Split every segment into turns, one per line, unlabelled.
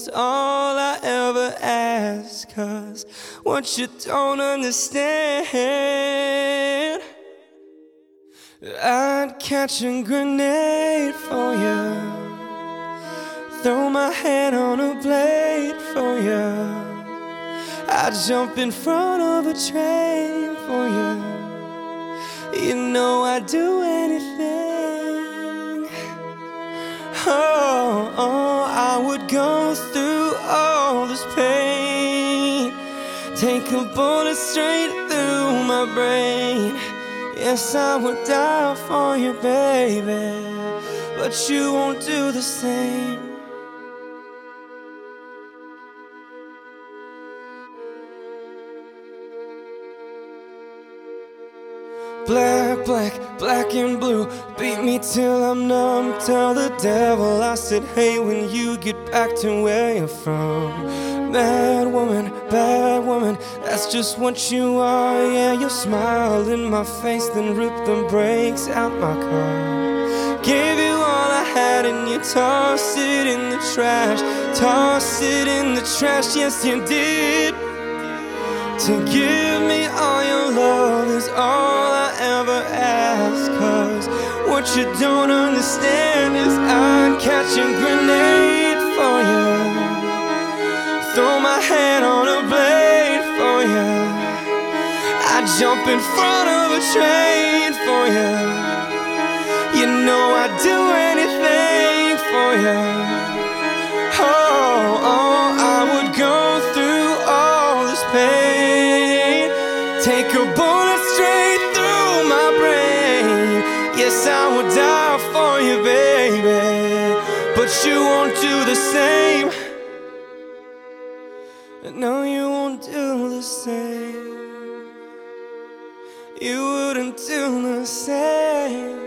is all I ever ask. Cause what you don't understand, I'd catch a grenade for you. Throw my hand on a blade for you. I'd jump in front of a train for you. You know I'd do anything. Oh, oh, would go through all this pain. Take a bullet straight through my brain. Yes, I would die for you, baby. But you won't do the same. Black, black, black and blue. Beat me till I'm numb. Tell the devil I said, hey, when you get back to where you're from. Bad woman, bad woman, that's just what you are. Yeah, you smile in my face, then rip the brakes out my car. Gave you all I had and you tossed it in the trash. Tossed it in the trash, yes, you did. To give me all your love is all I ever ask. Cause what you don't understand is I'd catch a grenade for you. Throw my hand on a blade for you. I'd jump in front of a train same. No, you won't do the same. You wouldn't do the same.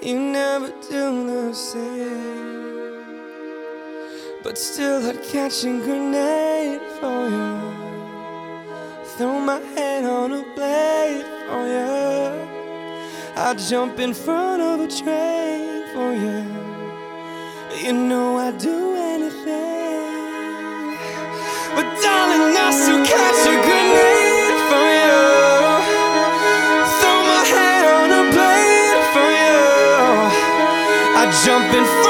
You never do the same. But still, I'd catch a grenade for you. Throw my head on a blade for you. I'd jump in front of a train for you. You know I'd do anything. But darling, I still catch a grenade for you. Throw my hand on a blade for you. I'd jump in front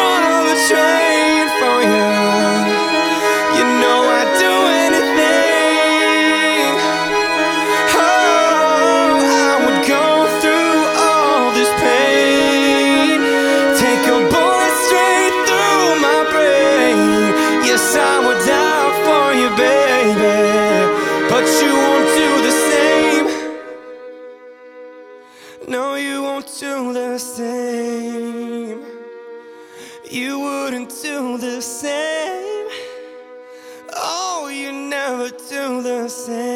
No, you won't do the same. You wouldn't do the same. Oh, you never do the same.